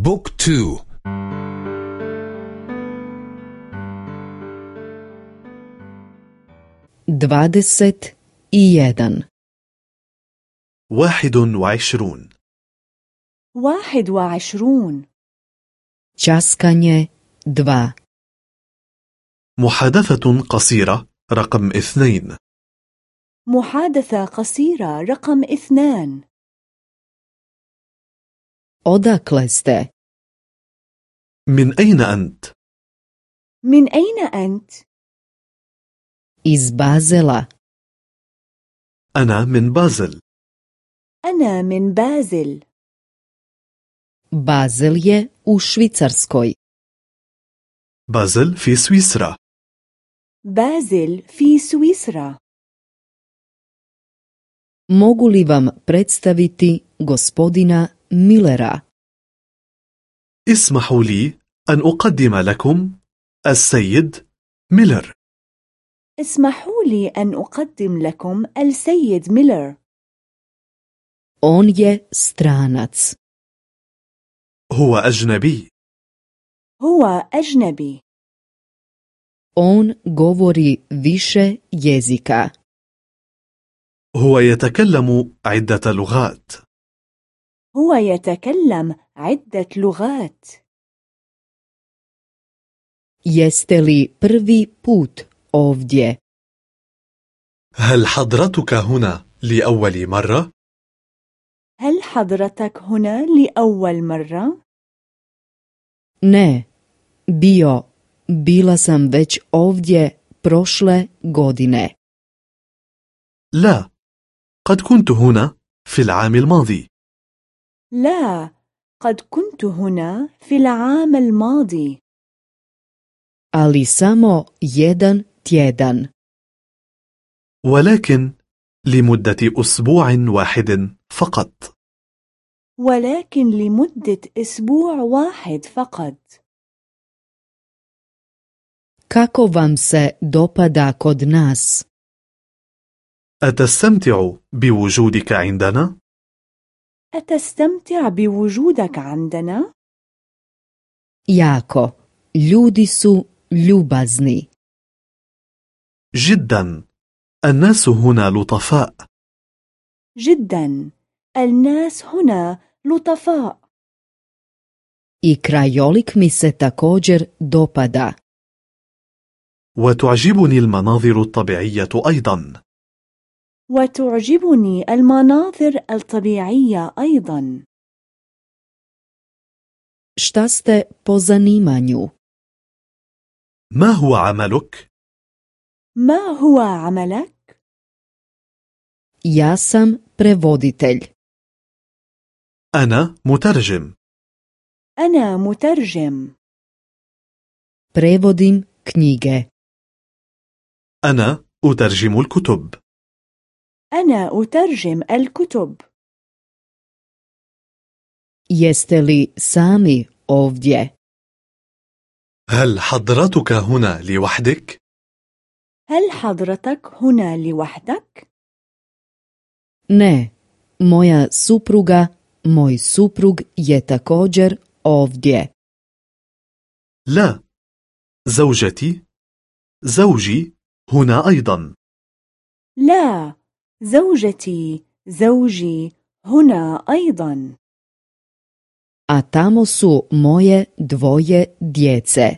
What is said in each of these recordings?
بوك تو i jedan. واحد وعشرون. واحد وعشرون. Ćaskanje dva. محادثة قصيرة رقم اثنين. محادثة قصيرة رقم اثنان. Odakle ste? من أين أنت؟ من أين أنت؟ Iz Bazela. أنا من بازل أنا من بازل Bazel je u Švicarskoj. بازل في سويسرا بازل في سويسرا Mogu li vam predstaviti gospodina Millera? اسمحوا لي أن أقدم لكم السيد ميلر. اسمحوا لي أن أقدم لكم السيد ميلر. On je stranac. هو أجنبي. هو أجنبي. On govori više jezika. هو يتكلم عدة لغات. هو يتكلم عدة لغات Jeste li prvi put ovdje? هل حضرتك هنا لأول مرة؟ هل حضرتك هنا لأول مرة؟ Ne. Bio. Bila sam već ovdje prošle godine. لا قد كنت هنا في العام الماضي لا قد كنت هنا في العام الماضي Ali samo jedan tjedan. ولكن لمدة أسبوع واحد فقط ولكن لمدة أسبوع واحد فقط Kako vam se dopada kod nas? أتستمتع بوجودك عندنا؟ أتستمتع بوجودك عندنا؟ Jako. Ljudi su ljubazni. جدا الناس هنا لطفاء جدا الناس هنا لطفاء I krajolik mi se također dopada. وتعجبني المناظر الطبيعية أيضا وتعجبني المناظر الطبيعية أيضا Šta ste po zanimanju? ما هو عملك؟ ما هو عملك؟ Ja sam prevoditelj. أنا مترجم أنا مترجم Prevodim knjige. أنا أترجم الكتب أنا أترجم الكتب Jeste li sami ovdje? هل حضرتك هنا لوحدك؟ هل حضرتك هنا لوحدك؟ Ne. Moja supruga, moj suprug je također ovdje. لا زوجتي زوجي هنا أيضا لا زوجتي زوجي هنا أيضا. A tamo su moje dvoje djece.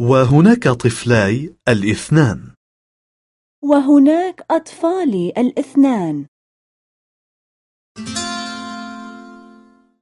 وهناك طفلاي الاثنان. وهناك أطفالي الاثنان.